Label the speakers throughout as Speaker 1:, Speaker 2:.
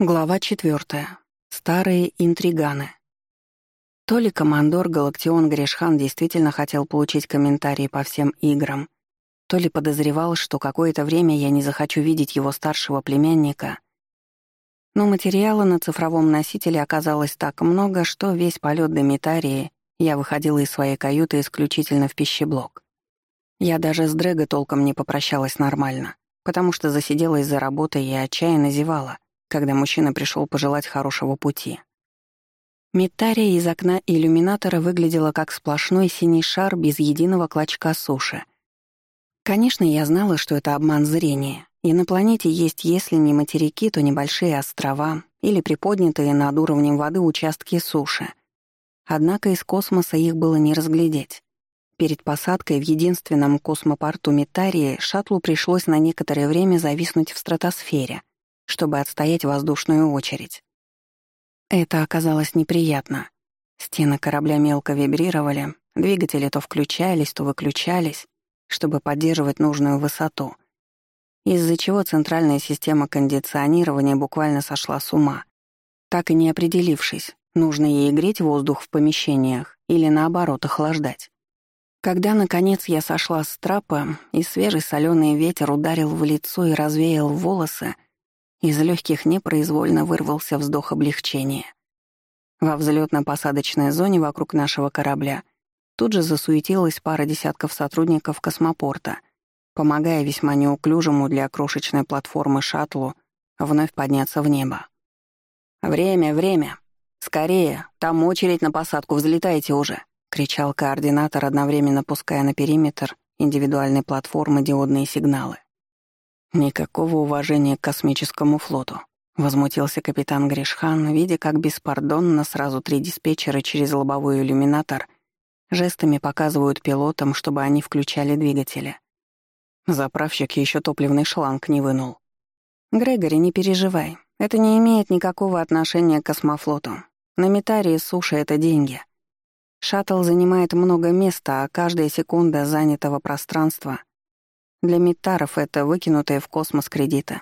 Speaker 1: Глава четвертая. Старые интриганы. То ли командор Галактион Грешхан действительно хотел получить комментарии по всем играм, то ли подозревал, что какое-то время я не захочу видеть его старшего племянника. Но материала на цифровом носителе оказалось так много, что весь полет до Митарии я выходила из своей каюты исключительно в пищеблок. Я даже с Дрэго толком не попрощалась нормально, потому что засиделась за работой и отчаянно зевала когда мужчина пришел пожелать хорошего пути. Метария из окна иллюминатора выглядела как сплошной синий шар без единого клочка суши. Конечно, я знала, что это обман зрения, и на планете есть, если не материки, то небольшие острова или приподнятые над уровнем воды участки суши. Однако из космоса их было не разглядеть. Перед посадкой в единственном космопорту Метарии шаттлу пришлось на некоторое время зависнуть в стратосфере — чтобы отстоять воздушную очередь. Это оказалось неприятно. Стены корабля мелко вибрировали, двигатели то включались, то выключались, чтобы поддерживать нужную высоту, из-за чего центральная система кондиционирования буквально сошла с ума, так и не определившись, нужно ей греть воздух в помещениях или наоборот охлаждать. Когда, наконец, я сошла с трапа, и свежий соленый ветер ударил в лицо и развеял волосы, из легких непроизвольно вырвался вздох облегчения. Во взлетно-посадочной зоне вокруг нашего корабля тут же засуетилась пара десятков сотрудников космопорта, помогая весьма неуклюжему для крошечной платформы шаттлу вновь подняться в небо. «Время, время! Скорее! Там очередь на посадку, взлетайте уже!» — кричал координатор, одновременно пуская на периметр индивидуальной платформы диодные сигналы. «Никакого уважения к космическому флоту», — возмутился капитан Гришхан, видя, как беспардонно сразу три диспетчера через лобовой иллюминатор жестами показывают пилотам, чтобы они включали двигатели. Заправщик еще топливный шланг не вынул. «Грегори, не переживай. Это не имеет никакого отношения к космофлоту. На Метарии суша — это деньги. Шаттл занимает много места, а каждая секунда занятого пространства для Миттаров это выкинутые в космос кредиты.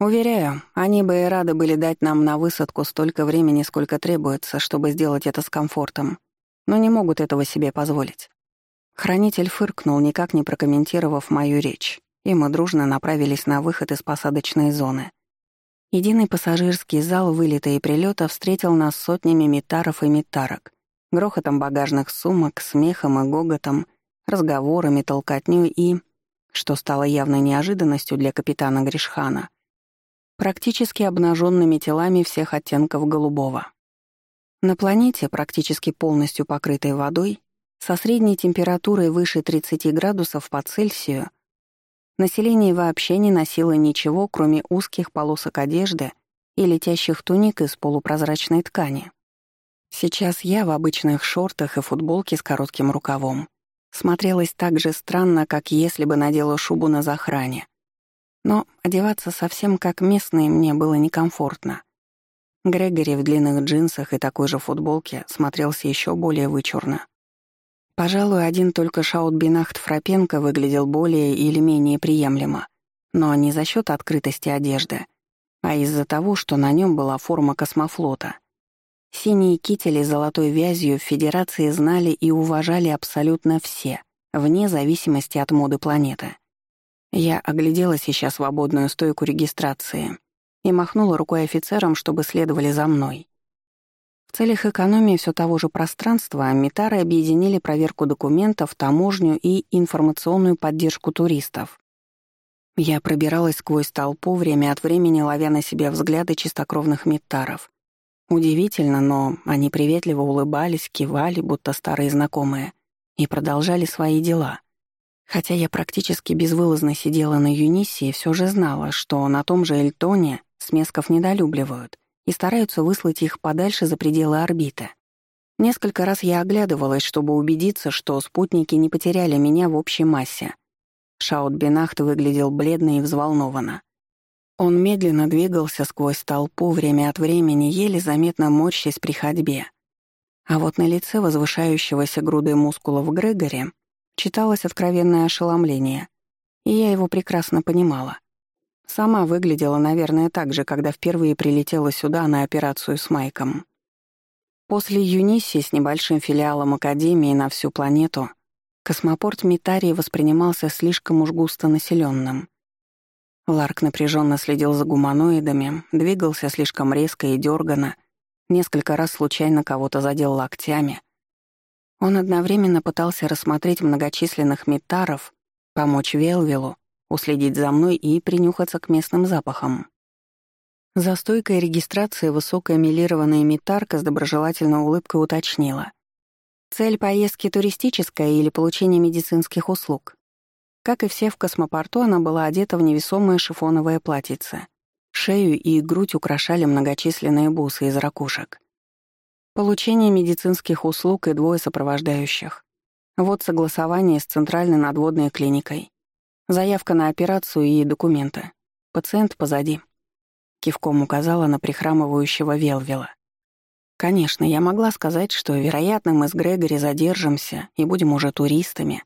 Speaker 1: Уверяю, они бы и рады были дать нам на высадку столько времени, сколько требуется, чтобы сделать это с комфортом, но не могут этого себе позволить. Хранитель фыркнул, никак не прокомментировав мою речь, и мы дружно направились на выход из посадочной зоны. Единый пассажирский зал вылета и прилета встретил нас сотнями метаров и метарок, грохотом багажных сумок, смехом и гоготом, разговорами, толкотнёй и что стало явной неожиданностью для капитана Гришхана, практически обнаженными телами всех оттенков голубого. На планете, практически полностью покрытой водой, со средней температурой выше 30 градусов по Цельсию, население вообще не носило ничего, кроме узких полосок одежды и летящих туник из полупрозрачной ткани. Сейчас я в обычных шортах и футболке с коротким рукавом смотрелась так же странно, как если бы надела шубу на захране. Но одеваться совсем как местные мне было некомфортно. Грегори в длинных джинсах и такой же футболке смотрелся еще более вычурно. Пожалуй, один только Шаутбинахт Фрапенко выглядел более или менее приемлемо, но не за счет открытости одежды, а из-за того, что на нем была форма космофлота. Синие кители с золотой вязью в Федерации знали и уважали абсолютно все, вне зависимости от моды планеты. Я оглядела сейчас свободную стойку регистрации и махнула рукой офицерам, чтобы следовали за мной. В целях экономии все того же пространства Митары объединили проверку документов, таможню и информационную поддержку туристов. Я пробиралась сквозь толпу, время от времени ловя на себя взгляды чистокровных Митаров. Удивительно, но они приветливо улыбались, кивали, будто старые знакомые, и продолжали свои дела. Хотя я практически безвылазно сидела на Юнисе и все же знала, что на том же Эльтоне смесков недолюбливают и стараются выслать их подальше за пределы орбиты. Несколько раз я оглядывалась, чтобы убедиться, что спутники не потеряли меня в общей массе. Шаут-Бинахт выглядел бледно и взволнованно. Он медленно двигался сквозь толпу, время от времени еле заметно морщась при ходьбе. А вот на лице возвышающегося грудой мускулов Грегори читалось откровенное ошеломление, и я его прекрасно понимала. Сама выглядела, наверное, так же, когда впервые прилетела сюда на операцию с Майком. После Юнисси с небольшим филиалом Академии на всю планету космопорт Митарии воспринимался слишком уж густо населенным. Ларк напряженно следил за гуманоидами, двигался слишком резко и дёрганно, несколько раз случайно кого-то задел локтями. Он одновременно пытался рассмотреть многочисленных метаров, помочь Велвилу, уследить за мной и принюхаться к местным запахам. За стойкой регистрации высокая милированная метарка с доброжелательной улыбкой уточнила. Цель поездки туристическая или получение медицинских услуг. Как и все в космопорту, она была одета в невесомое шифоновое платьице. Шею и грудь украшали многочисленные бусы из ракушек. Получение медицинских услуг и двое сопровождающих. Вот согласование с Центральной надводной клиникой. Заявка на операцию и документы. Пациент позади. Кивком указала на прихрамывающего Велвела. Конечно, я могла сказать, что, вероятно, мы с Грегори задержимся и будем уже туристами.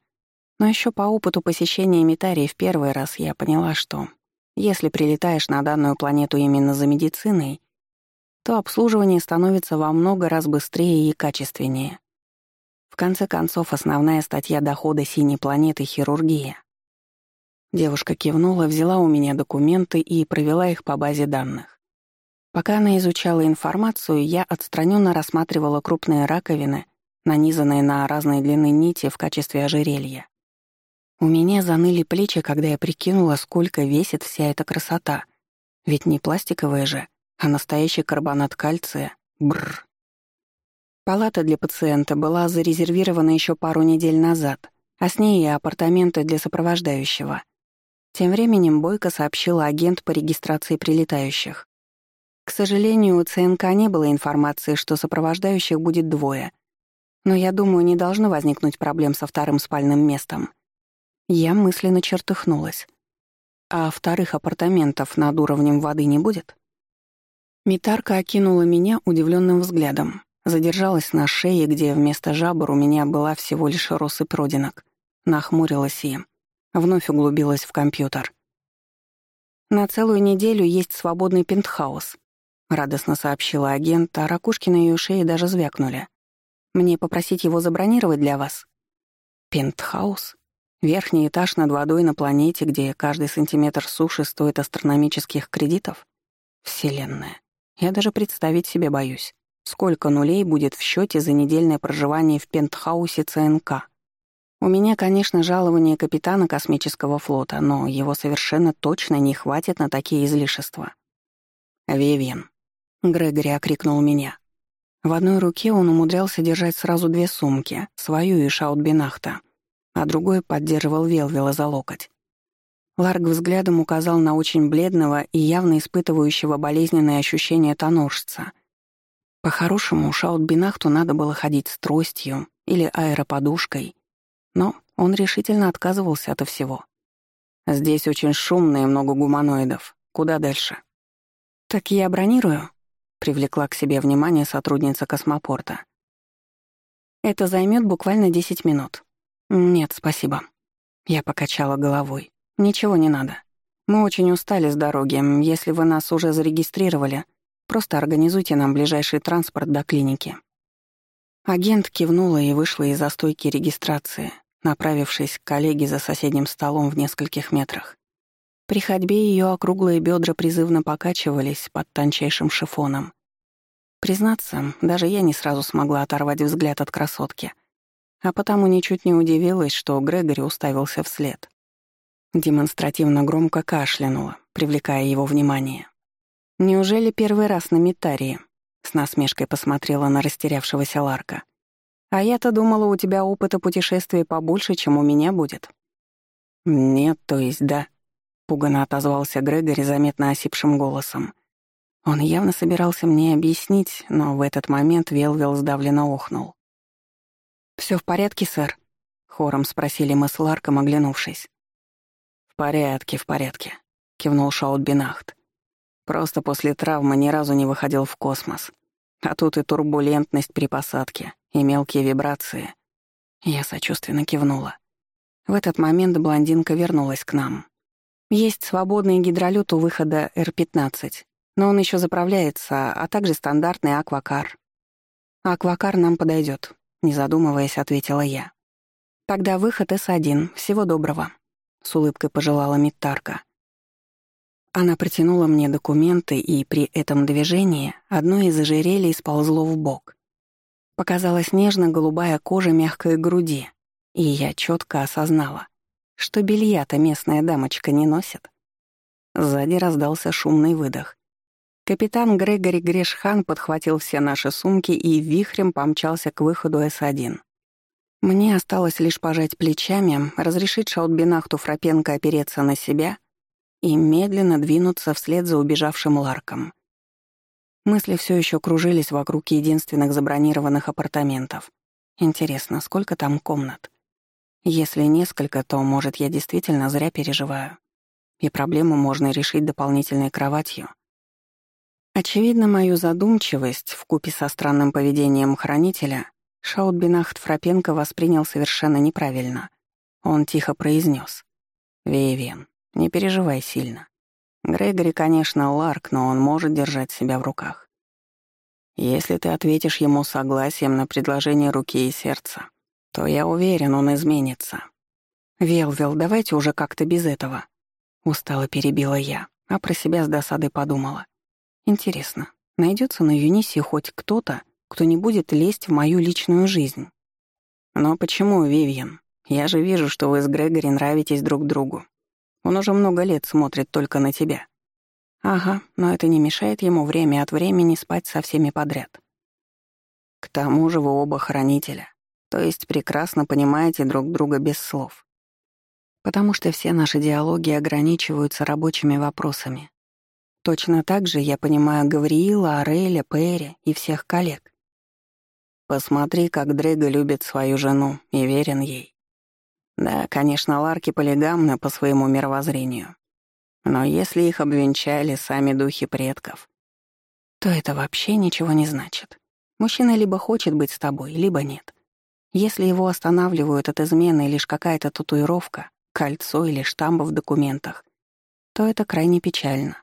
Speaker 1: Но еще по опыту посещения Митарии в первый раз я поняла, что если прилетаешь на данную планету именно за медициной, то обслуживание становится во много раз быстрее и качественнее. В конце концов, основная статья дохода синей планеты — хирургия. Девушка кивнула, взяла у меня документы и провела их по базе данных. Пока она изучала информацию, я отстраненно рассматривала крупные раковины, нанизанные на разные длины нити в качестве ожерелья. У меня заныли плечи, когда я прикинула, сколько весит вся эта красота. Ведь не пластиковая же, а настоящий карбонат кальция. Бррр. Палата для пациента была зарезервирована еще пару недель назад, а с ней и апартаменты для сопровождающего. Тем временем Бойко сообщила агент по регистрации прилетающих. К сожалению, у ЦНК не было информации, что сопровождающих будет двое. Но я думаю, не должно возникнуть проблем со вторым спальным местом. Я мысленно чертыхнулась. А вторых апартаментов над уровнем воды не будет? Митарка окинула меня удивленным взглядом. Задержалась на шее, где вместо жабр у меня была всего лишь россыпь родинок. Нахмурилась и вновь углубилась в компьютер. «На целую неделю есть свободный пентхаус», — радостно сообщила агент, а ракушки на ее шее даже звякнули. «Мне попросить его забронировать для вас?» «Пентхаус?» Верхний этаж над водой на планете, где каждый сантиметр суши стоит астрономических кредитов? Вселенная. Я даже представить себе боюсь. Сколько нулей будет в счете за недельное проживание в пентхаусе ЦНК? У меня, конечно, жалование капитана космического флота, но его совершенно точно не хватит на такие излишества. «Вивьен», — Грегори окрикнул меня. В одной руке он умудрялся держать сразу две сумки, свою и Шаутбинахта а другой поддерживал Велвела за локоть. Ларк взглядом указал на очень бледного и явно испытывающего болезненные ощущения тоноржца. По-хорошему, Шаутбинахту надо было ходить с тростью или аэроподушкой, но он решительно отказывался от всего. «Здесь очень шумно и много гуманоидов. Куда дальше?» «Так я бронирую», — привлекла к себе внимание сотрудница космопорта. «Это займет буквально 10 минут. «Нет, спасибо». Я покачала головой. «Ничего не надо. Мы очень устали с дороги. Если вы нас уже зарегистрировали, просто организуйте нам ближайший транспорт до клиники». Агент кивнула и вышла из застойки регистрации, направившись к коллеге за соседним столом в нескольких метрах. При ходьбе ее округлые бедра призывно покачивались под тончайшим шифоном. Признаться, даже я не сразу смогла оторвать взгляд от красотки — а потому ничуть не удивилась, что Грегори уставился вслед. Демонстративно громко кашлянула, привлекая его внимание. «Неужели первый раз на Митарии?» — с насмешкой посмотрела на растерявшегося Ларка. «А я-то думала, у тебя опыта путешествий побольше, чем у меня будет». «Нет, то есть да», — пуганно отозвался Грегори заметно осипшим голосом. Он явно собирался мне объяснить, но в этот момент Велвел сдавленно охнул. Все в порядке, сэр?» — хором спросили мы с Ларком, оглянувшись. «В порядке, в порядке», — кивнул Шаутбинахт. «Просто после травмы ни разу не выходил в космос. А тут и турбулентность при посадке, и мелкие вибрации». Я сочувственно кивнула. В этот момент блондинка вернулась к нам. Есть свободный гидролет у выхода Р-15, но он еще заправляется, а также стандартный аквакар. Аквакар нам подойдет, не задумываясь, ответила я. Тогда выход С-1. Всего доброго. С улыбкой пожелала Миттарка. Она протянула мне документы, и при этом движении одно из ожерелий сползло в бок. Показалась нежно-голубая кожа мягкой груди, и я четко осознала, что белья-то местная дамочка не носит. Сзади раздался шумный выдох. Капитан Грегори Грешхан подхватил все наши сумки и вихрем помчался к выходу С-1. Мне осталось лишь пожать плечами, разрешить Шаутбинахту Фрапенко опереться на себя и медленно двинуться вслед за убежавшим Ларком. Мысли все еще кружились вокруг единственных забронированных апартаментов. Интересно, сколько там комнат? Если несколько, то, может, я действительно зря переживаю. И проблему можно решить дополнительной кроватью. Очевидно, мою задумчивость, вкупе со странным поведением хранителя, Шаутбинахт Фрапенко воспринял совершенно неправильно. Он тихо произнес: «Вейвен, не переживай сильно. Грегори, конечно, Ларк, но он может держать себя в руках. Если ты ответишь ему согласием на предложение руки и сердца, то я уверен, он изменится. Велвел, давайте уже как-то без этого. Устало перебила я, а про себя с досадой подумала. Интересно, найдется на Юнисе хоть кто-то, кто не будет лезть в мою личную жизнь? Но почему, Вивьен? Я же вижу, что вы с Грегори нравитесь друг другу. Он уже много лет смотрит только на тебя. Ага, но это не мешает ему время от времени спать со всеми подряд. К тому же вы оба хранителя, то есть прекрасно понимаете друг друга без слов. Потому что все наши диалоги ограничиваются рабочими вопросами. Точно так же я понимаю Гавриила, Ареля, Перри и всех коллег. Посмотри, как Дрэго любит свою жену и верен ей. Да, конечно, Ларки полигамны по своему мировоззрению. Но если их обвенчали сами духи предков, то это вообще ничего не значит. Мужчина либо хочет быть с тобой, либо нет. Если его останавливают от измены лишь какая-то татуировка, кольцо или штамп в документах, то это крайне печально.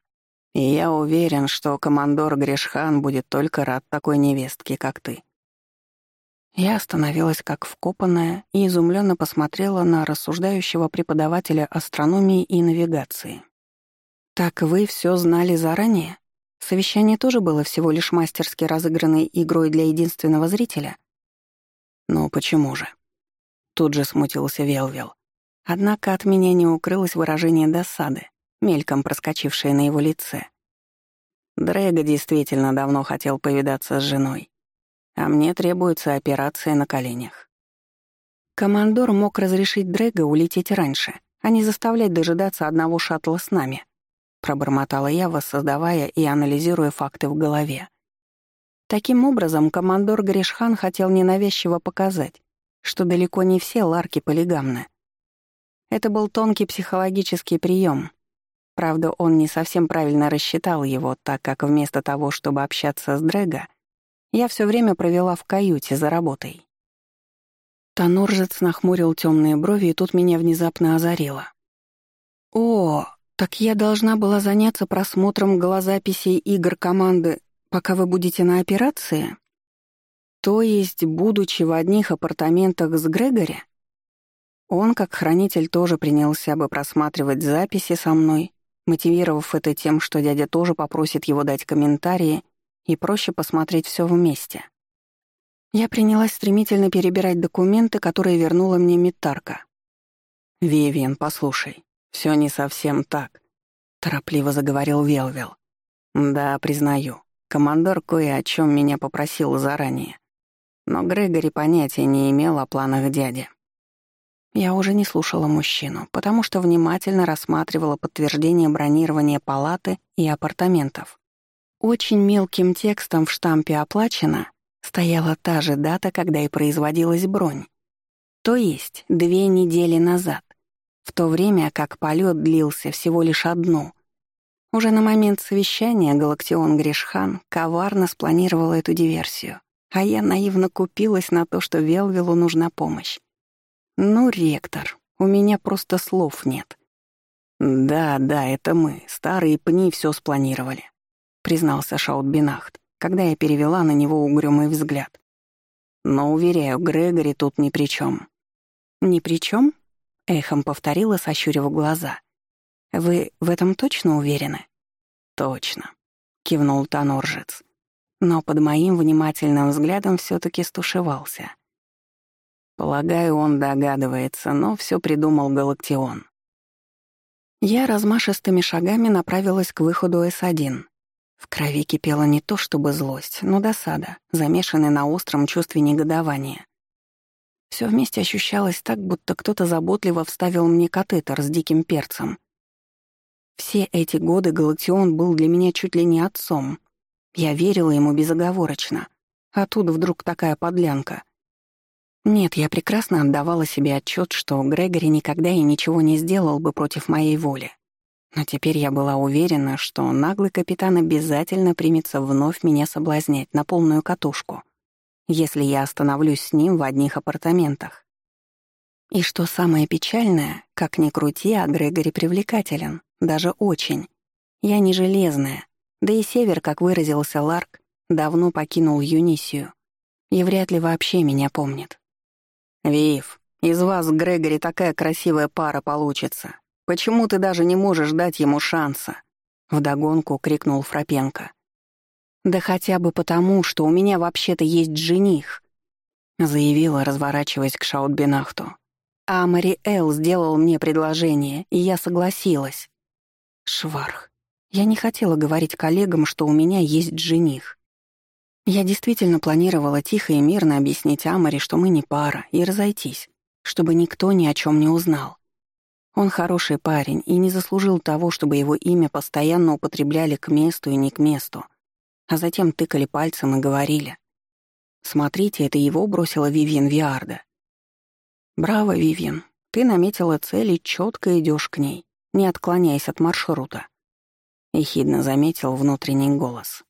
Speaker 1: И я уверен, что командор Грешхан будет только рад такой невестке, как ты. Я остановилась как вкопанная и изумленно посмотрела на рассуждающего преподавателя астрономии и навигации. «Так вы все знали заранее? Совещание тоже было всего лишь мастерски разыгранной игрой для единственного зрителя?» «Ну почему же?» Тут же смутился Велвел. Однако от меня не укрылось выражение досады, мельком проскочившее на его лице. Дрэго действительно давно хотел повидаться с женой а мне требуется операция на коленях. Командор мог разрешить Дрэга улететь раньше, а не заставлять дожидаться одного шаттла с нами, пробормотала я, воссоздавая и анализируя факты в голове. Таким образом, командор Гришхан хотел ненавязчиво показать, что далеко не все ларки полигамны. Это был тонкий психологический прием. Правда, он не совсем правильно рассчитал его, так как вместо того, чтобы общаться с Дрэго, я все время провела в каюте за работой. Тоноржец нахмурил темные брови, и тут меня внезапно озарило. «О, так я должна была заняться просмотром голозаписей игр команды, пока вы будете на операции? То есть, будучи в одних апартаментах с Грегори?» Он, как хранитель, тоже принялся бы просматривать записи со мной, мотивировав это тем, что дядя тоже попросит его дать комментарии и проще посмотреть все вместе. Я принялась стремительно перебирать документы, которые вернула мне Митарка. «Вивиан, послушай, все не совсем так», — торопливо заговорил Велвел. «Да, признаю, командор кое о чем меня попросил заранее. Но Грегори понятия не имел о планах дяди. Я уже не слушала мужчину, потому что внимательно рассматривала подтверждение бронирования палаты и апартаментов. Очень мелким текстом в штампе «Оплачено» стояла та же дата, когда и производилась бронь. То есть две недели назад, в то время как полет длился всего лишь одну. Уже на момент совещания Галактион Гришхан коварно спланировал эту диверсию, а я наивно купилась на то, что Велвилу нужна помощь. Ну, ректор, у меня просто слов нет. «Да, да, это мы, старые пни, все спланировали», — признался Шаутбинахт, когда я перевела на него угрюмый взгляд. «Но, уверяю, Грегори тут ни при чем. «Ни при чем? эхом повторила, сощурив глаза. «Вы в этом точно уверены?» «Точно», — кивнул Тоноржец. Но под моим внимательным взглядом все таки стушевался. Полагаю, он догадывается, но все придумал Галактион. Я размашистыми шагами направилась к выходу С-1. В крови кипела не то чтобы злость, но досада, замешанная на остром чувстве негодования. Все вместе ощущалось так, будто кто-то заботливо вставил мне катетер с диким перцем. Все эти годы Галактион был для меня чуть ли не отцом. Я верила ему безоговорочно. А тут вдруг такая подлянка — нет, я прекрасно отдавала себе отчет, что Грегори никогда и ничего не сделал бы против моей воли. Но теперь я была уверена, что наглый капитан обязательно примется вновь меня соблазнять на полную катушку, если я остановлюсь с ним в одних апартаментах. И что самое печальное, как ни крути, а Грегори привлекателен, даже очень. Я не железная, да и Север, как выразился Ларк, давно покинул Юнисию и вряд ли вообще меня помнит. «Вив, из вас, Грегори, такая красивая пара получится. Почему ты даже не можешь дать ему шанса?» Вдогонку крикнул Фрапенко. «Да хотя бы потому, что у меня вообще-то есть жених», заявила, разворачиваясь к Шаутбинахту. «А Мари Эл сделал мне предложение, и я согласилась». Шварх. Я не хотела говорить коллегам, что у меня есть жених. Я действительно планировала тихо и мирно объяснить Амаре, что мы не пара, и разойтись, чтобы никто ни о чем не узнал. Он хороший парень и не заслужил того, чтобы его имя постоянно употребляли к месту и не к месту, а затем тыкали пальцем и говорили. «Смотрите, это его бросила Вивьен Виарда». «Браво, Вивьен, ты наметила цель и четко идешь к ней, не отклоняясь от маршрута», — ехидно заметил внутренний голос.